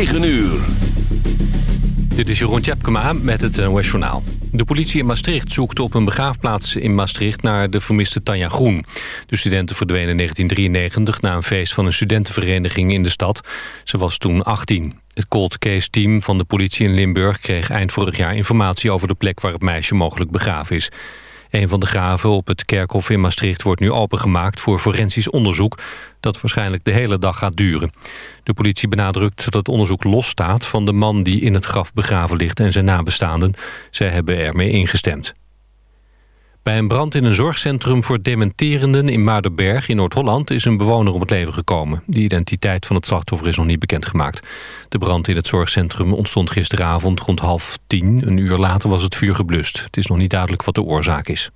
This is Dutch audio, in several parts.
9 uur. Dit is Jeroen Tjepkema met het NOS Journaal. De politie in Maastricht zoekt op een begraafplaats in Maastricht... naar de vermiste Tanja Groen. De studenten verdwenen in 1993 na een feest van een studentenvereniging in de stad. Ze was toen 18. Het cold case team van de politie in Limburg kreeg eind vorig jaar informatie... over de plek waar het meisje mogelijk begraven is. Een van de graven op het kerkhof in Maastricht wordt nu opengemaakt voor forensisch onderzoek dat waarschijnlijk de hele dag gaat duren. De politie benadrukt dat het onderzoek losstaat van de man die in het graf begraven ligt en zijn nabestaanden. Zij hebben ermee ingestemd. Bij een brand in een zorgcentrum voor dementerenden in Muidenberg in Noord-Holland is een bewoner om het leven gekomen. De identiteit van het slachtoffer is nog niet bekendgemaakt. De brand in het zorgcentrum ontstond gisteravond rond half tien. Een uur later was het vuur geblust. Het is nog niet duidelijk wat de oorzaak is.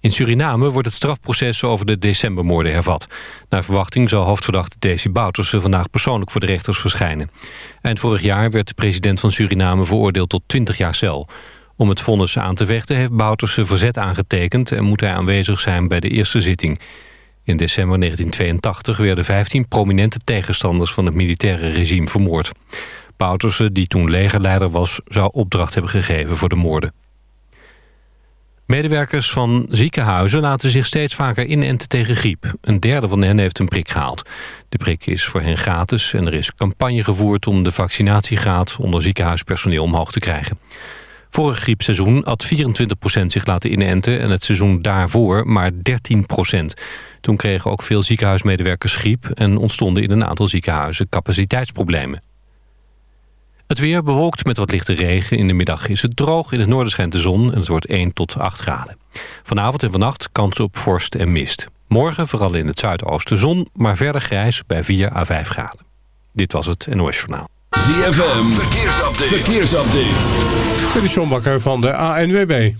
In Suriname wordt het strafproces over de decembermoorden hervat. Naar verwachting zal hoofdverdachte Desi Bouterse vandaag persoonlijk voor de rechters verschijnen. Eind vorig jaar werd de president van Suriname veroordeeld tot 20 jaar cel. Om het vonnis aan te vechten heeft Bouterse verzet aangetekend... en moet hij aanwezig zijn bij de eerste zitting. In december 1982 werden 15 prominente tegenstanders... van het militaire regime vermoord. Bouterse, die toen legerleider was... zou opdracht hebben gegeven voor de moorden. Medewerkers van ziekenhuizen laten zich steeds vaker inenten tegen griep. Een derde van hen heeft een prik gehaald. De prik is voor hen gratis en er is campagne gevoerd... om de vaccinatiegraad onder ziekenhuispersoneel omhoog te krijgen. Vorig griepseizoen had 24% zich laten inenten... en het seizoen daarvoor maar 13%. Toen kregen ook veel ziekenhuismedewerkers griep... en ontstonden in een aantal ziekenhuizen capaciteitsproblemen. Het weer bewolkt met wat lichte regen. In de middag is het droog. In het noorden schijnt de zon en het wordt 1 tot 8 graden. Vanavond en vannacht kans op vorst en mist. Morgen vooral in het zuidoosten zon, maar verder grijs bij 4 à 5 graden. Dit was het NOS Journaal. ZFM, verkeersupdate. verkeersupdate. Dit is John Bakker van de ANWB.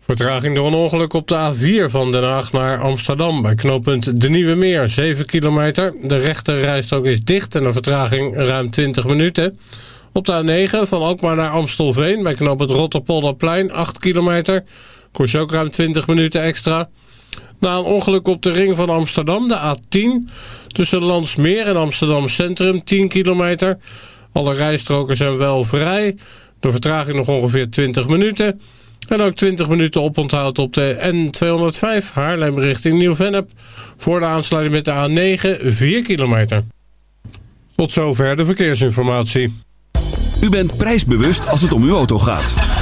Vertraging door een ongeluk op de A4 van Den Haag naar Amsterdam... bij knooppunt De Nieuwe Meer, 7 kilometer. De rechte rijstrook is dicht en de vertraging ruim 20 minuten. Op de A9 van Alkmaar naar Amstelveen... bij knooppunt Rotterpolderplein, 8 kilometer. Kost ook ruim 20 minuten extra. Na een ongeluk op de ring van Amsterdam, de A10... tussen Landsmeer en Amsterdam Centrum, 10 kilometer. Alle rijstroken zijn wel vrij. De vertraging nog ongeveer 20 minuten... En ook 20 minuten oponthoud op de N205 Haarlem richting Nieuw-Vennep. Voor de aansluiting met de A9 4 kilometer. Tot zover de verkeersinformatie. U bent prijsbewust als het om uw auto gaat.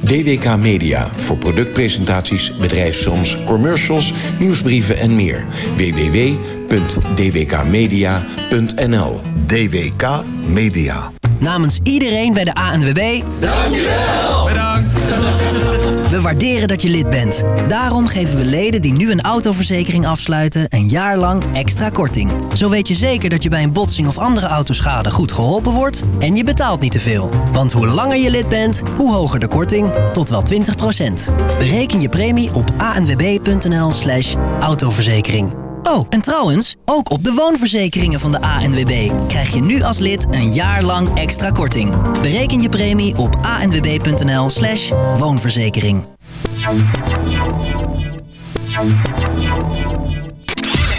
DWK Media voor productpresentaties, bedrijfsfilms, commercials, nieuwsbrieven en meer. www.dwkmedia.nl DWK Media. Namens iedereen bij de ANWB... Dankjewel. Bedankt. We waarderen dat je lid bent. Daarom geven we leden die nu een autoverzekering afsluiten... een jaar lang extra korting. Zo weet je zeker dat je bij een botsing of andere autoschade goed geholpen wordt... en je betaalt niet te veel. Want hoe langer je lid bent, hoe hoger de korting. Tot wel 20% Bereken je premie op anwb.nl slash autoverzekering. Oh, en trouwens, ook op de woonverzekeringen van de ANWB krijg je nu als lid een jaar lang extra korting. Bereken je premie op anwb.nl slash woonverzekering.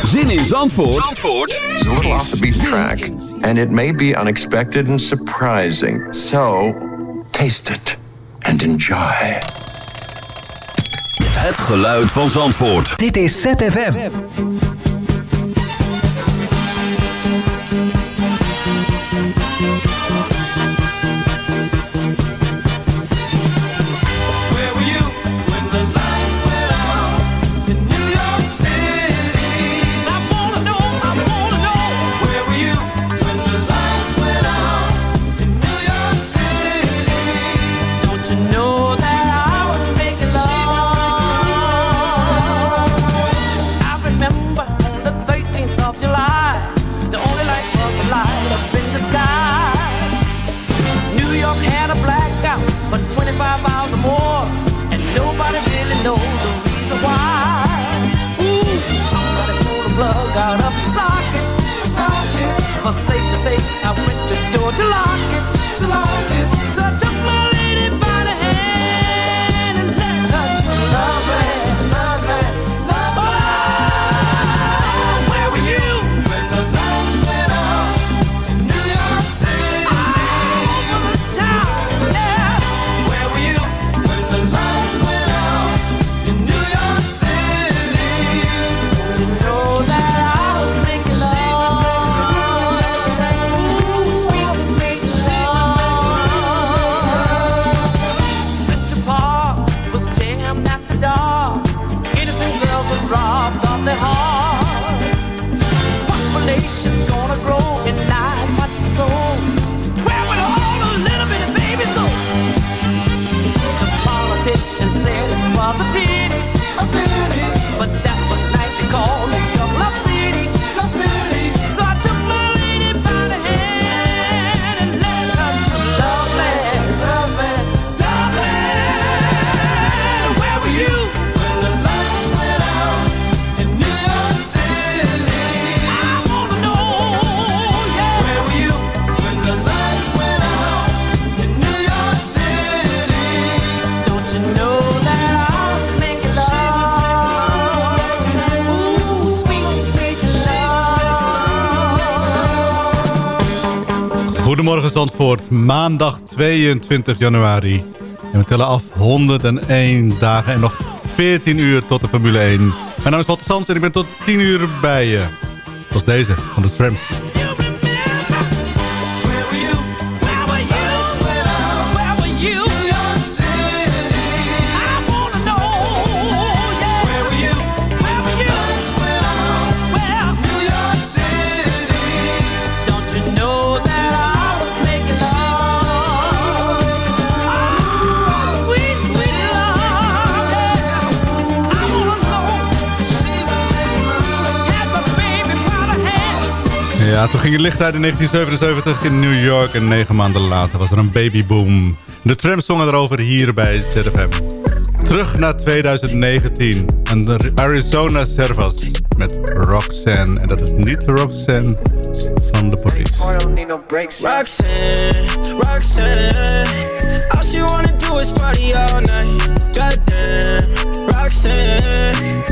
Zin in Zandvoort, Zandvoort is a little off the beaten track. And it may be unexpected and surprising. So, taste it and enjoy. Het geluid van Zandvoort. Dit is ZFM. ZFM. Zandvoort, maandag 22 januari. En we tellen af 101 dagen en nog 14 uur tot de Formule 1. Mijn naam is Walter Sands en ik ben tot 10 uur bij je. Zoals deze van de Trams. Ja, toen ging het licht uit in 1977 in New York. En negen maanden later was er een babyboom. De Trams zongen erover hier bij ZFM. Terug naar 2019. En de Arizona Servas met Roxanne. En dat is niet Roxanne van de police. Roxanne, Roxanne, all she wanna do is party all night. Goddamn, Roxanne,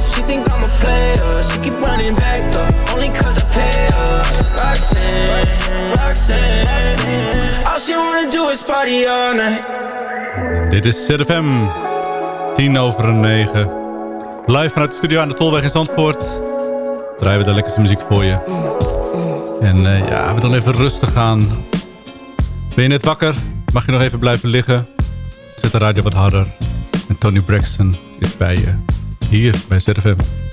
think I'm a player. She keep running back though, only cause I pay her. Roxanne, Roxanne. All she wanna do is party all night. Dit is ZFM. 10 over 9. Live vanuit de studio aan de Tolweg in Zandvoort. Draaien we de lekkerste muziek voor je. En uh, ja, we dan even rustig aan. Ben je net wakker? Mag je nog even blijven liggen? Zet de radio wat harder. En Tony Braxton is bij je hier bij ZFM.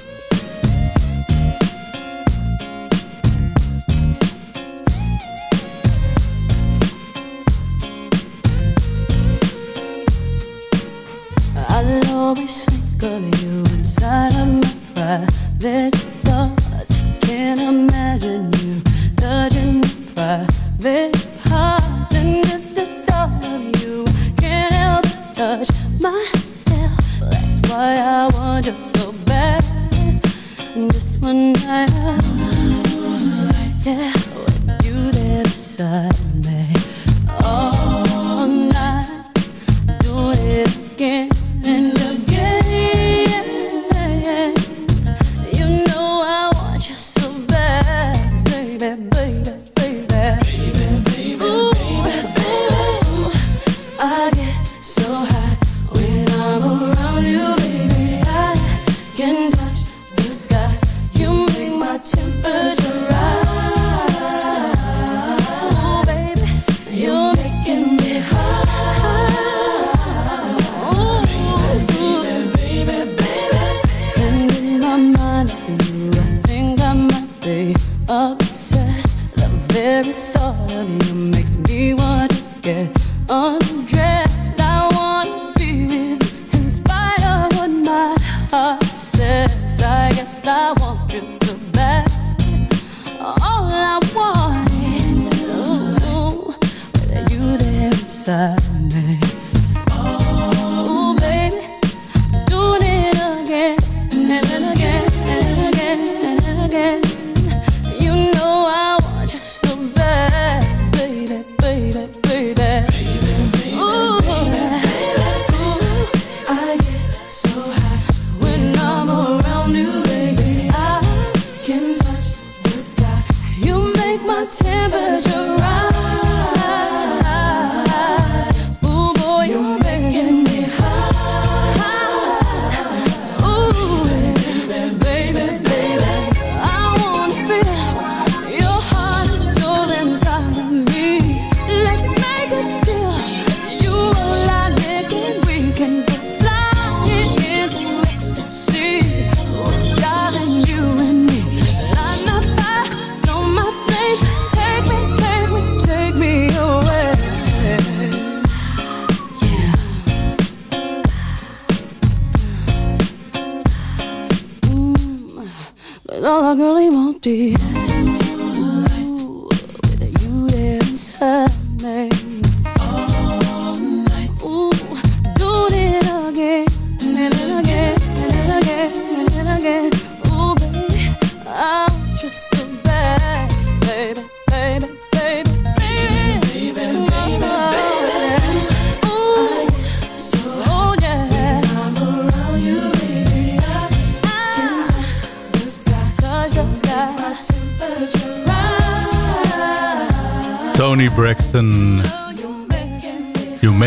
duur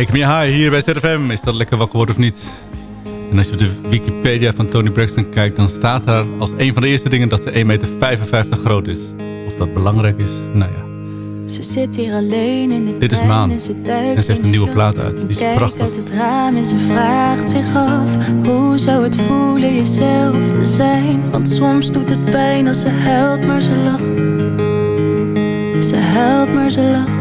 Make Me High hier bij ZFM. Is dat lekker wakker worden of niet? En als je op de Wikipedia van Tony Braxton kijkt... dan staat daar als een van de eerste dingen dat ze 1,55 meter groot is. Of dat belangrijk is, nou ja. Ze zit hier alleen in de Dit is Maan. En ze, heeft een nieuwe plaat uit. Die is prachtig. uit het raam en ze vraagt zich af... hoe zou het voelen jezelf te zijn? Want soms doet het pijn als ze helpt, maar ze lacht. Ze helpt maar ze lacht.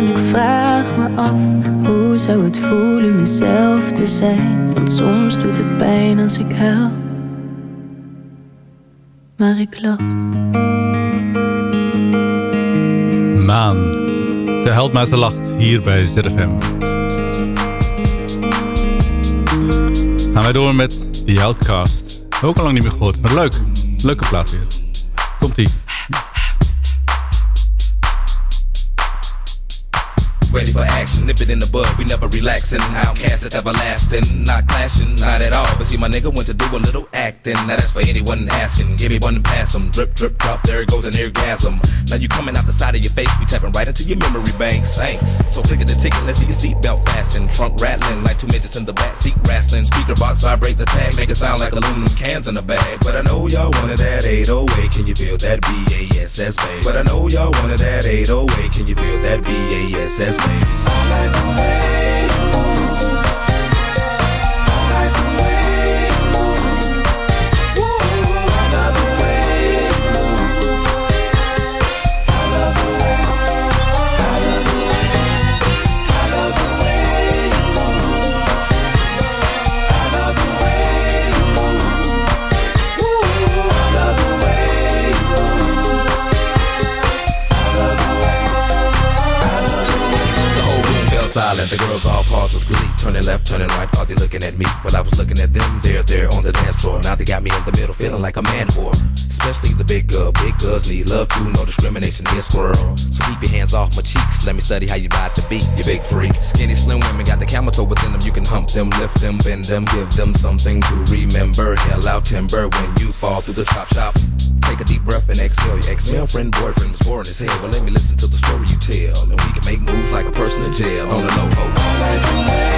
en ik vraag me af Hoe zou het voelen mezelf te zijn Want soms doet het pijn als ik huil Maar ik lach Maan. Ze huilt maar ze lacht hier bij ZFM. Gaan wij door met The Outcast. Ook al lang niet meer gehoord, maar leuk. Leuke plaat weer. Komt-ie. Ready for action, nip it in the bud, we never relaxing. Outcast is everlasting, not clashing, not at all. But see, my nigga went to do a little acting. Now that's for anyone asking. Give me one and pass 'em. Drip, drip, drop, there it goes an orgasm. Now you coming out the side of your face, we tapping right into your memory banks. Thanks. So click at the ticket, let's see your seatbelt fasten. Trunk rattling like two midgets in the back seat wrestling. Speaker box vibrate the tag, make it sound like aluminum cans in a bag. But I know y'all wanted that 808, can you feel that BASS bass? But I know y'all wanted that 808, can you feel that BASS all like all night. I let the girls all pause with Turning left, turning right, thought they looking at me. But I was looking at them, they're there on the dance floor. Now they got me in the middle, feeling like a man whore. Especially the big girl. Big girls need love too, no discrimination here, squirrel. So keep your hands off my cheeks. Let me study how you ride the beat, you big freak. Skinny, slim women got the camel toe within them. You can hump them, lift them, bend them, give them something to remember. Hell out timber when you fall through the chop shop. Take a deep breath and exhale. Your ex-male friend, boyfriend was boring as hell. Well, let me listen to the story you tell. And we can make moves like a person in jail on the low.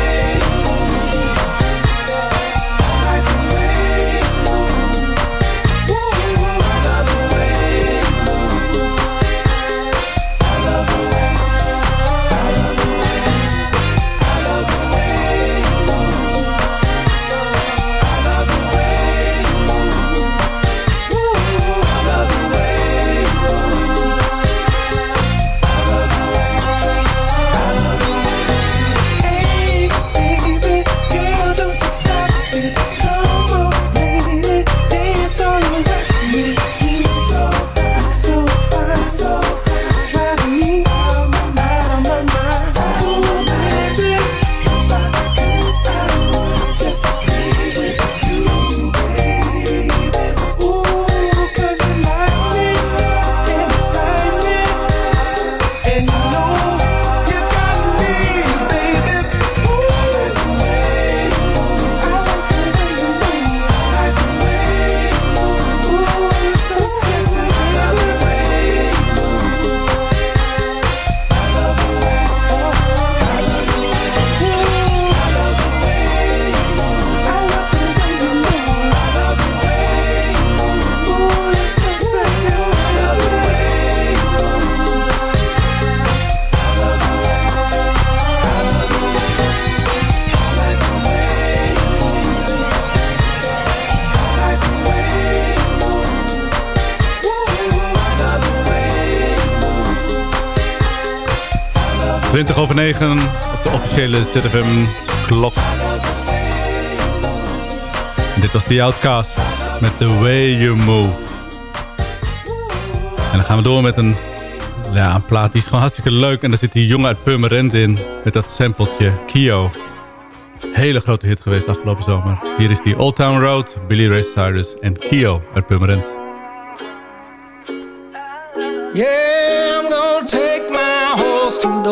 20 over 9 op de officiële ZFM klok. dit was The Outcast met The Way You Move. En dan gaan we door met een, ja, een plaat die is gewoon hartstikke leuk. En daar zit die jongen uit Purmerend in met dat sampletje Kio. Hele grote hit geweest afgelopen zomer. Hier is die Old Town Road, Billy Ray Cyrus en Kio uit Purmerend. Yeah, I'm gonna take my horse road.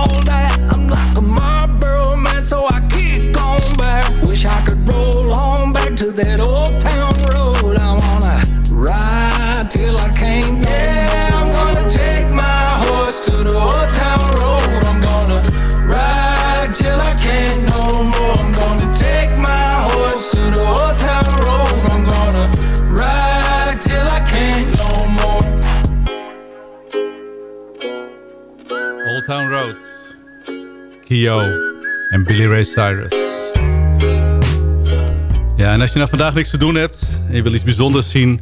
Billy Ray Cyrus. Ja, en als je nou vandaag niks te doen hebt en je wil iets bijzonders zien...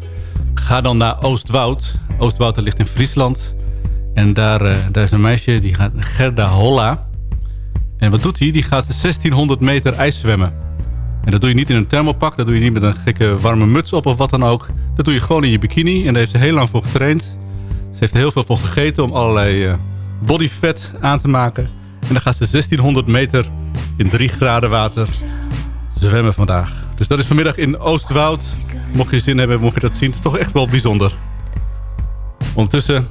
ga dan naar Oostwoud. Oostwoud dat ligt in Friesland. En daar, eh, daar is een meisje, die gaat Gerda Holla. En wat doet hij? Die gaat 1600 meter ijs zwemmen. En dat doe je niet in een thermopak. Dat doe je niet met een gekke warme muts op of wat dan ook. Dat doe je gewoon in je bikini. En daar heeft ze heel lang voor getraind. Ze heeft er heel veel voor gegeten om allerlei uh, bodyfat aan te maken. En dan gaat ze 1600 meter in 3 graden water zwemmen vandaag. Dus dat is vanmiddag in Oostwoud. Mocht je zin hebben, mocht je dat zien. Het is toch echt wel bijzonder. Ondertussen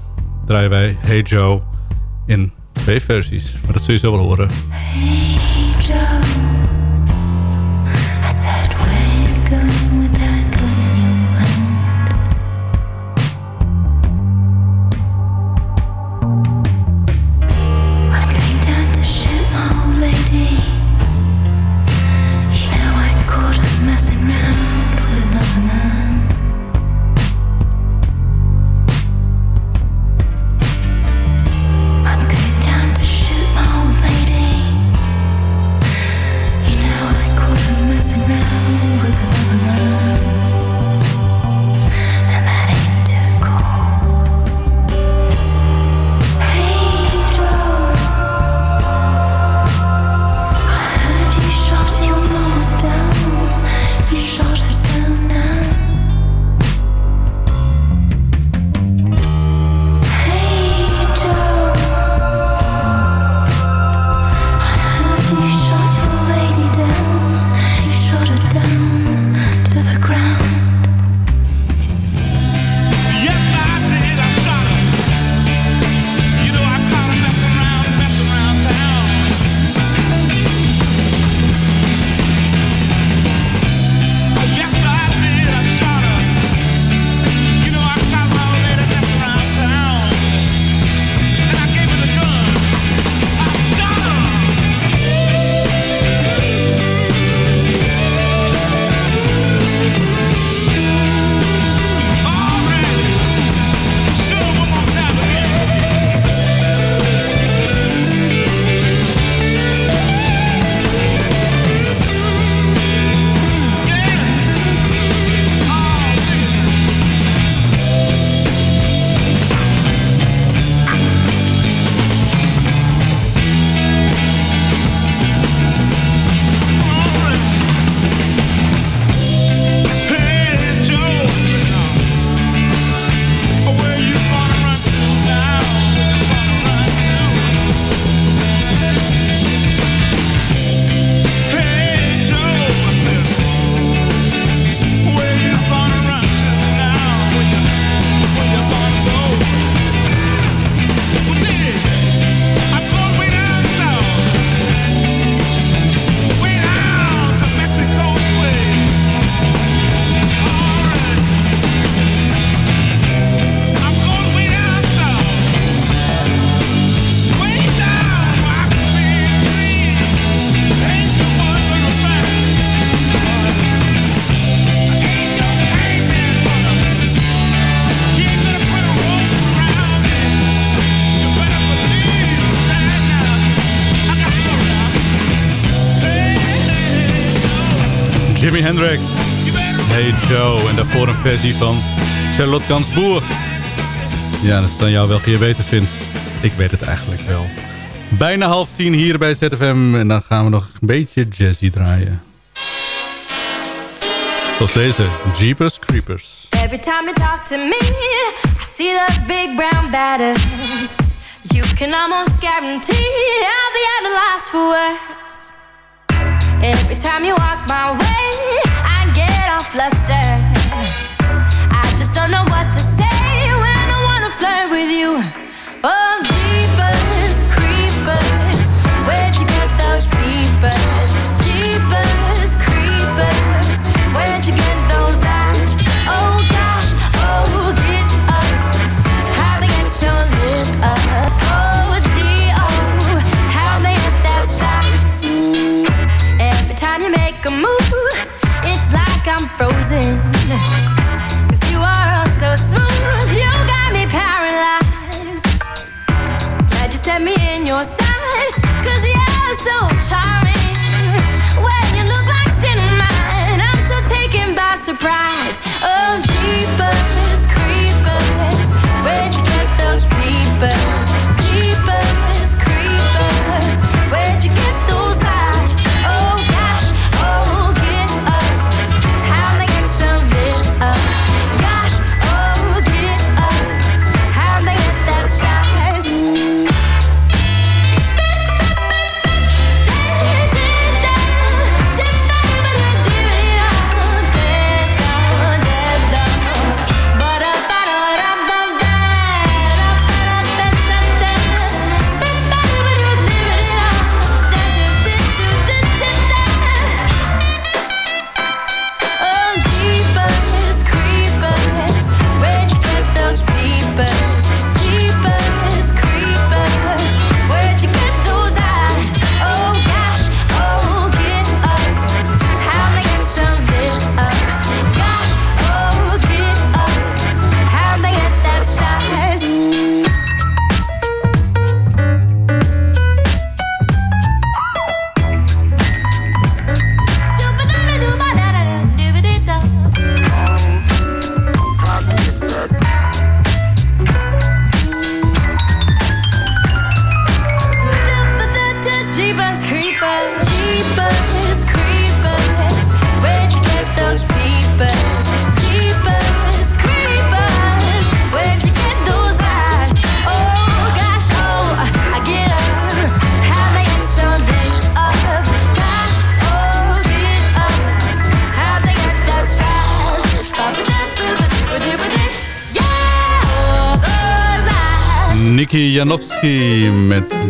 draaien wij Hey Joe in twee versies. Maar dat zul je zo wel horen. Jimi. Hey Joe. En daarvoor een versie van Charlotte Gainsbourg. Ja, dat is dan jou welke je beter vindt. Ik weet het eigenlijk wel. Bijna half tien hier bij ZFM. En dan gaan we nog een beetje jazzy draaien. Zoals deze, Jeepers Creepers. Every time you talk to me, I see those big brown batters. You can almost guarantee at the last for. Every time you walk my way, I get all flustered. I just don't know what to say when I wanna flirt with you. Oh, so charming.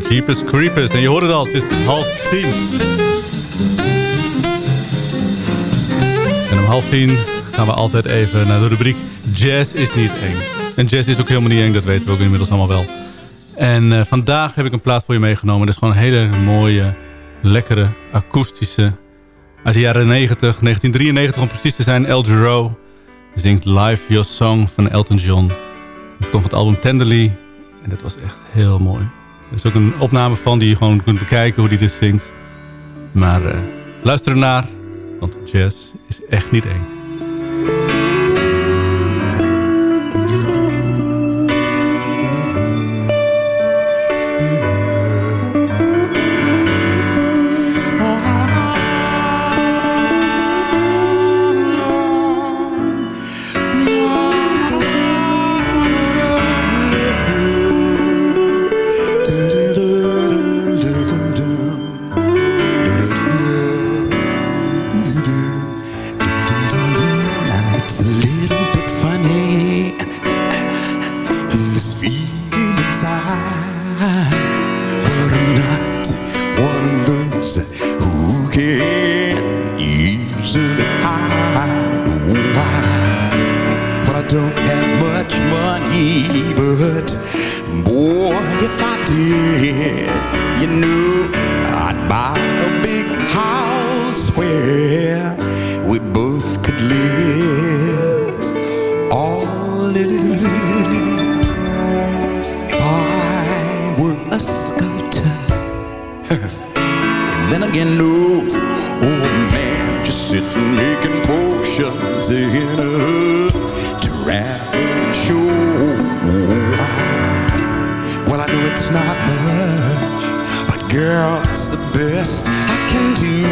Jeepers Creepers. En je hoort het al, het is half tien. En om half tien gaan we altijd even naar de rubriek Jazz is niet eng. En jazz is ook helemaal niet eng, dat weten we ook inmiddels allemaal wel. En eh, vandaag heb ik een plaat voor je meegenomen. Dat is gewoon een hele mooie, lekkere, akoestische... Uit de jaren 90, 1993 om precies te zijn, El Giro zingt Live Your Song van Elton John. Het komt van het album Tenderly. En dat was echt heel mooi. Er is ook een opname van die je gewoon kunt bekijken hoe die dit zingt. Maar eh, luister ernaar, want jazz is echt niet eng. But girl, it's the best I can do.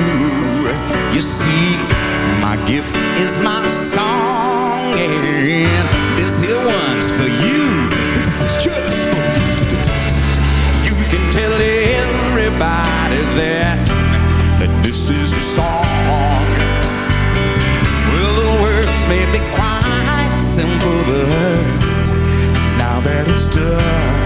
You see, my gift is my song, and this here one's for you. Is just for you. You can tell everybody that that this is a song. Well, the words may be quite simple, but now that it's done,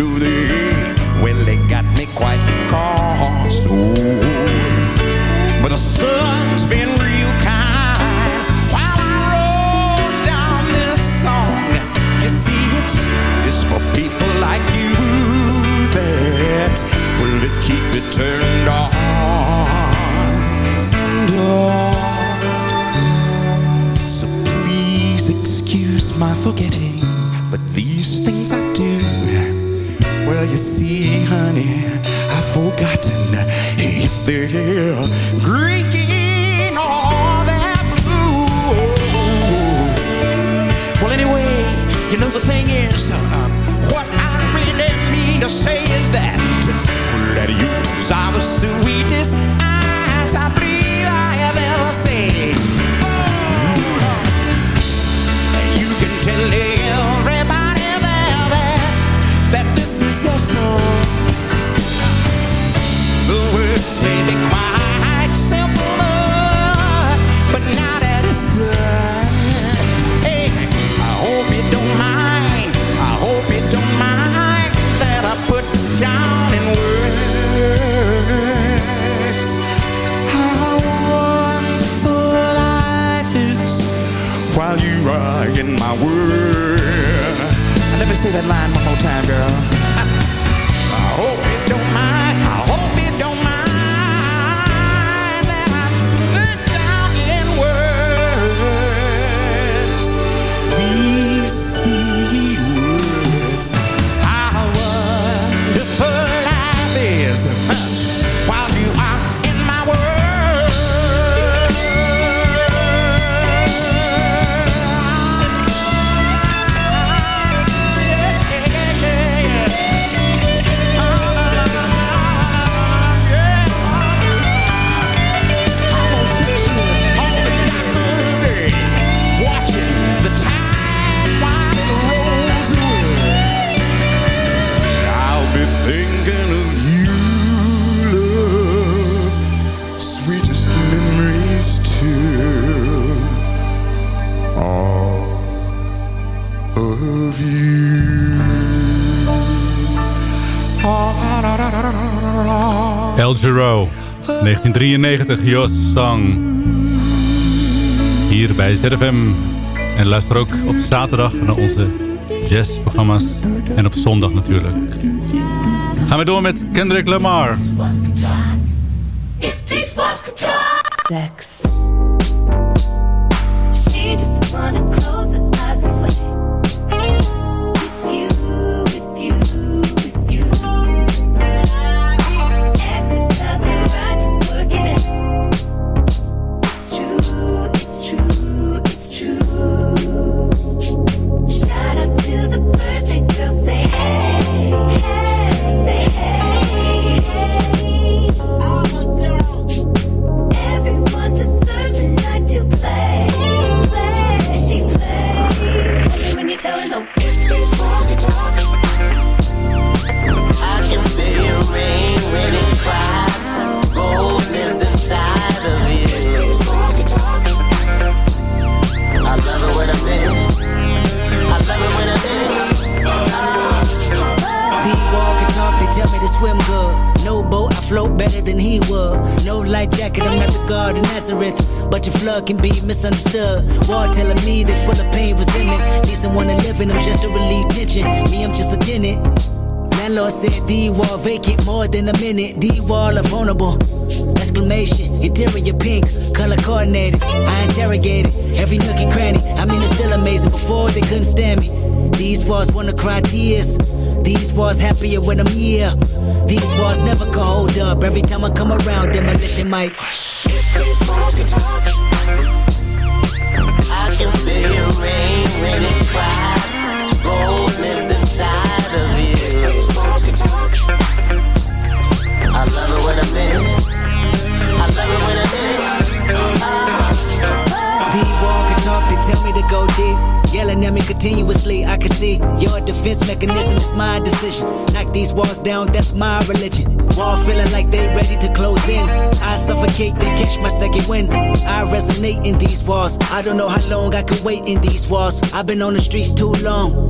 know they, well, they got me quite cross. Oh, but the sun's been real kind while I wrote down this song. You see, it's it's for people like you that will keep it turned on and on. So please excuse my forgetting, Well, you see, honey, I've forgotten if they're Greek or they're blue. Well, anyway, you know the thing is, um, what I really mean to say is that that you are the sweetest eyes I believe in my world. Let me say that line one more time, girl. El Giro, 1993, Jos Sang. Hier bij ZFM. En luister ook op zaterdag naar onze jazzprogramma's. En op zondag natuurlijk. Gaan we door met Kendrick Lamar. Sex. Can be misunderstood. War telling me they full of pain, resentment. Need someone to live in, I'm just to relieve tension. Me, I'm just a tenant. Landlord said the wall vacant more than a minute. The wall are vulnerable. Exclamation, interior pink, color coordinated. I interrogated every nook and cranny. I mean, it's still amazing. Before they couldn't stand me. These walls wanna cry tears. These walls happier when I'm here. These walls never can hold up. Every time I come around, demolition might. If These walls can talk. I can feel your rain when it cries. Me continuously, I can see your defense mechanism is my decision. Knock these walls down, that's my religion. Wall feeling like they ready to close in. I suffocate, they catch my second wind. I resonate in these walls. I don't know how long I could wait in these walls. I've been on the streets too long.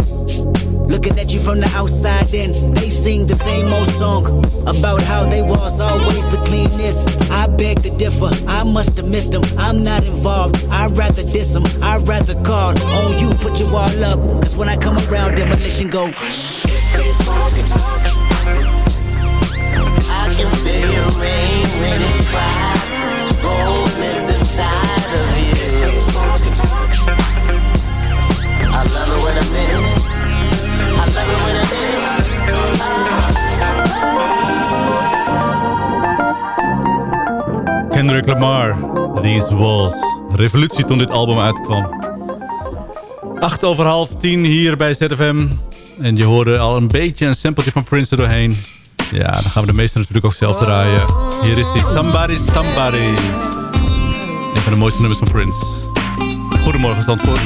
Looking at you from the outside in, they sing the same old song about how they was always the cleanest. I beg to differ, I must have missed them. I'm not involved, I'd rather diss them. I'd rather call on you, put your wall up. Cause when I come around, demolition go. These walls can talk. I can feel your rain when it cries. Kendrick Lamar, These Walls. Revolutie toen dit album uitkwam. 8 over half 10 hier bij ZFM. En je hoorde al een beetje een sampletje van Prince er doorheen. Ja, dan gaan we de meeste natuurlijk ook zelf draaien. Hier is die Somebody Somebody. Een van de mooiste nummers van Prince. Goedemorgen, Zandvoort.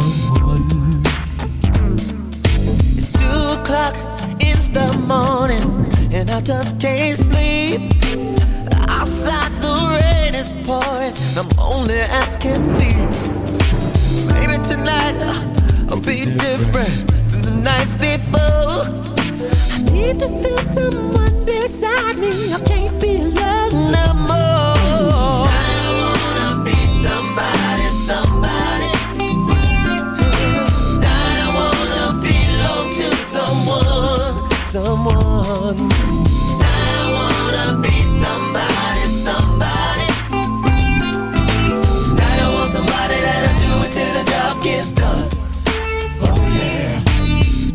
Someone. It's two o'clock in the morning, and I just can't sleep. Outside the rain is pouring. I'm only asking me. Maybe tonight uh, I'll be different than the nights before. I need to feel someone beside me. I can't be alone no more. Someone. I wanna be somebody, somebody. I want somebody that'll do it till the job gets done. Oh yeah. This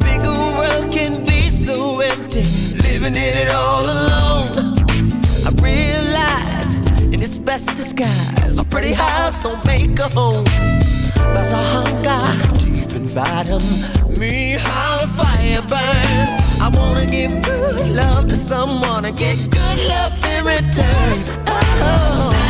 world can be so empty, living in it all alone. I realize in its best disguise, a pretty house don't make a home. There's a hunger deep inside of me, how the fire burns. I wanna give good love to someone and get good love in return. Oh,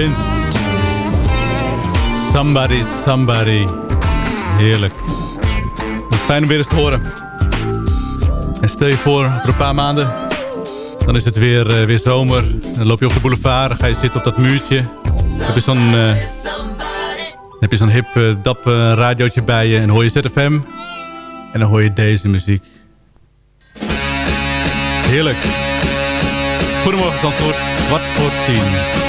Prince. Somebody, somebody. Heerlijk. Wat fijn om weer eens te horen. En stel je voor, over een paar maanden... dan is het weer, eh, weer zomer. Dan loop je op de boulevard, ga je zitten op dat muurtje. Dan heb je zo'n eh, heb je zo'n hip, eh, radiootje bij je... en hoor je ZFM. En dan hoor je deze muziek. Heerlijk. Goedemorgen, Zandvoort. Kwart voor tien.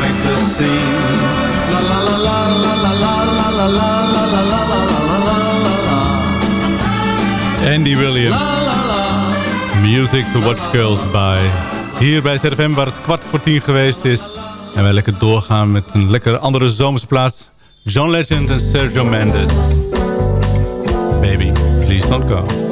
make the scene. La la la la la la la la la la la la la la la la la la. Andy Williams. Music to watch girls by. Hier bij ZFM waar het kwart voor tien geweest is. En wij lekker doorgaan met een lekker andere zomerse plaats. John Legend en Sergio Mendes. Baby, please don't go.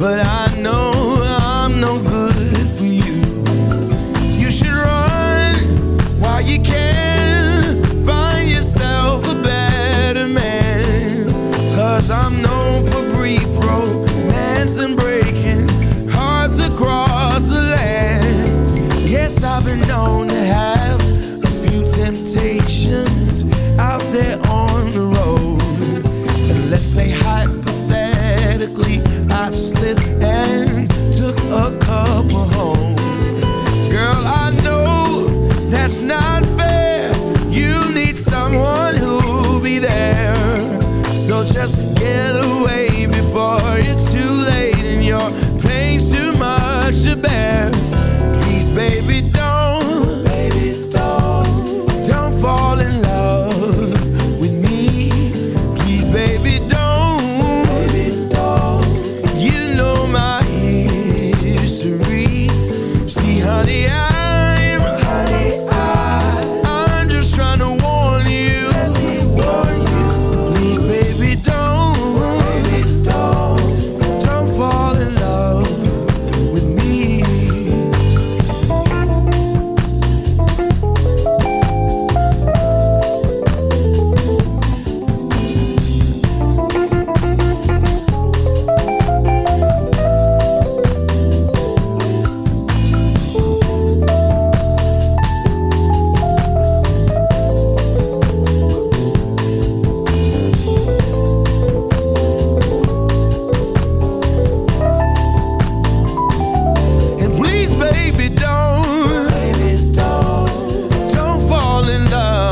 but I know Just get away before it's too late and your pain's too much to bear. Please, baby,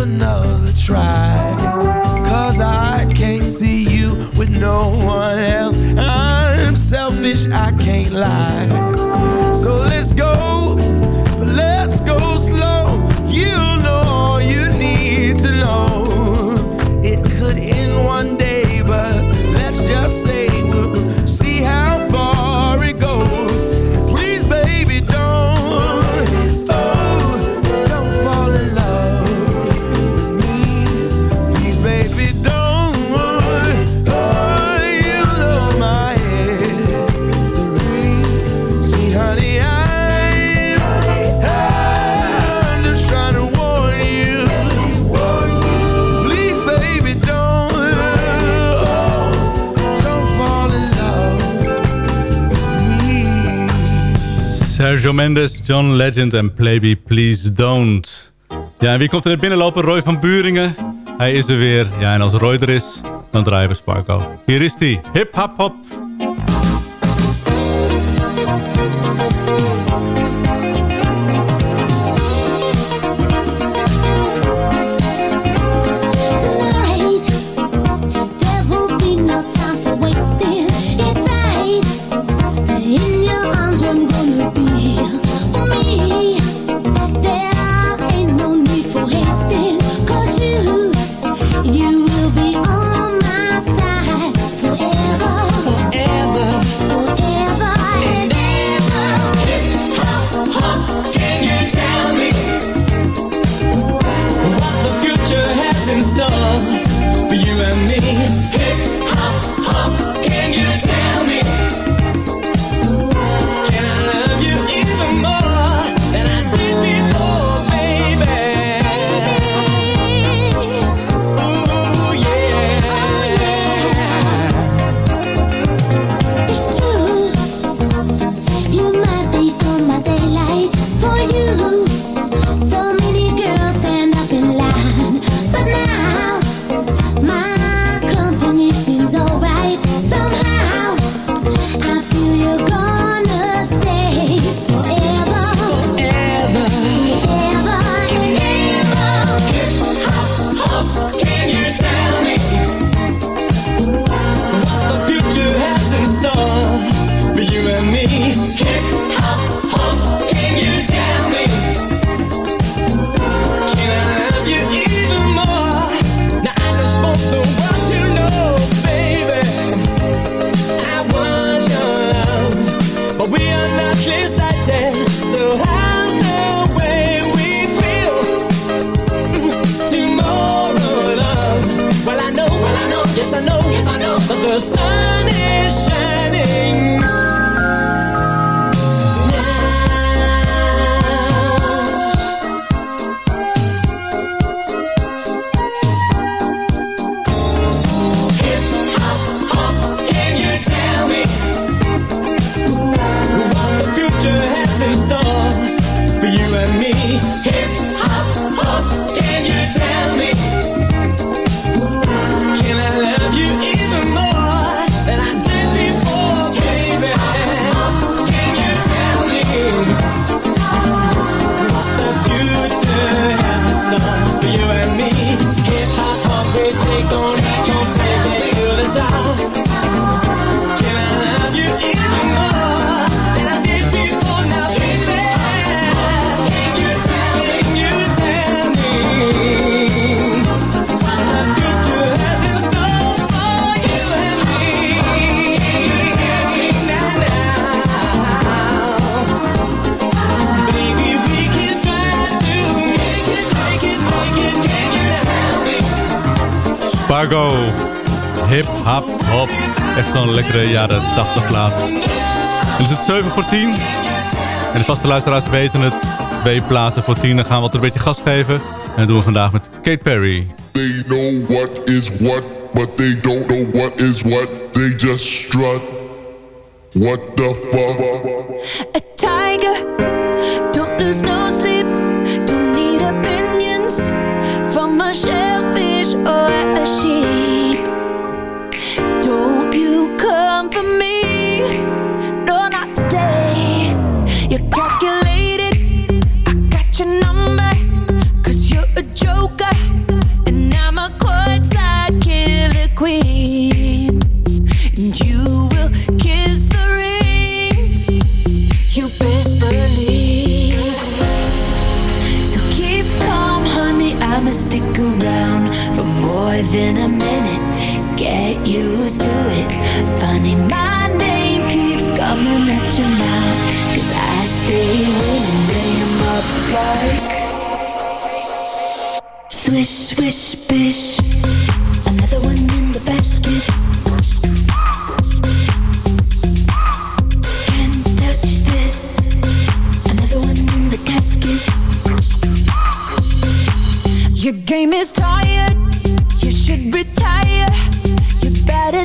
another try. Cause I can't see you with no one else. I'm selfish, I can't lie. Sergio Mendes, John Legend en Playbe Please Don't. Ja, en wie komt er binnenlopen? Roy van Buringen. Hij is er weer. Ja, en als Roy er is, dan draaien we Sparko. Hier is hij. Hip hop hop. Jaren 80 plaat. En is het 7 voor 10. En de vaste luisteraars weten het. Twee platen voor 10. Dan gaan we altijd een beetje gas geven. En dat doen we vandaag met Kate Perry. They know what is what, but they don't know what is what. They just strut. What the fuck? Than a minute. Get used to it. Funny, my name keeps coming at your mouth. Cause I stay winning, name up like. Swish, swish, bish. Another one in the basket. Can't touch this. Another one in the casket. Your game is tired.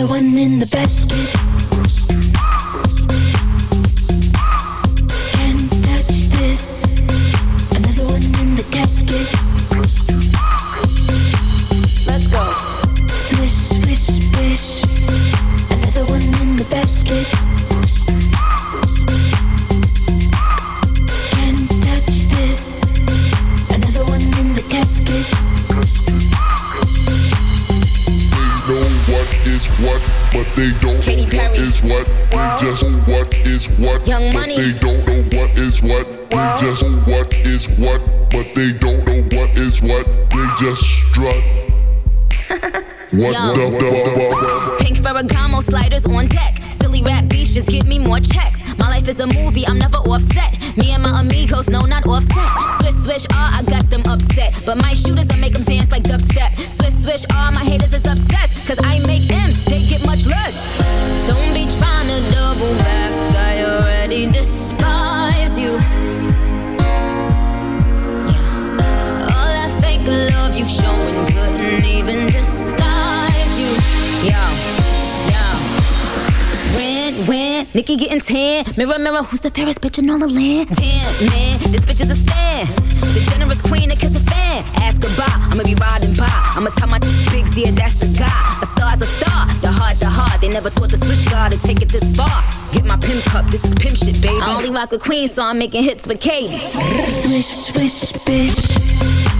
Another one in the basket. Is what. They just strut. what Yo. the fuck? Pink Ferragamo sliders on deck. Silly rap beefs just give me more checks. My life is a movie, I'm never offset. Me and my amigos, no, not offset. Swish, swish, ah, I got them upset. But my shooters, I make them dance like dubstep. Swish, swish, ah, my haters is upset. Cause I make M's, they get much less. Don't be trying to double back, I already despise you showing couldn't even disguise you. Yo, yo. When, when, Nikki getting tan. Mirror, mirror, who's the fairest bitch in all the land? Damn, man, this bitch is a stan. The generous queen that kiss a fan. Ask bye, I'ma be riding by. I'ma tell my bigs, yeah, that's the guy. A star's a star, the heart, the heart. They never thought the switch guard to take it this far. Get my pimp cup, this is pimp shit, baby. I only rock a queen, so I'm making hits with Katie. Swish, swish, bish.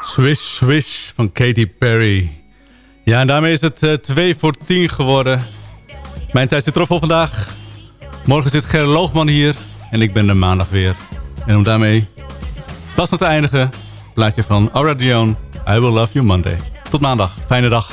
Swish Swish van Katy Perry. Ja, en daarmee is het eh 2 voor 10 geworden. Mijn tijd zit erop voor vandaag. Morgen zit Ger Loogman hier. En ik ben er maandag weer. En om daarmee vast nog te eindigen. Plaatje van Aura Dion. I Will Love You Monday. Tot maandag. Fijne dag.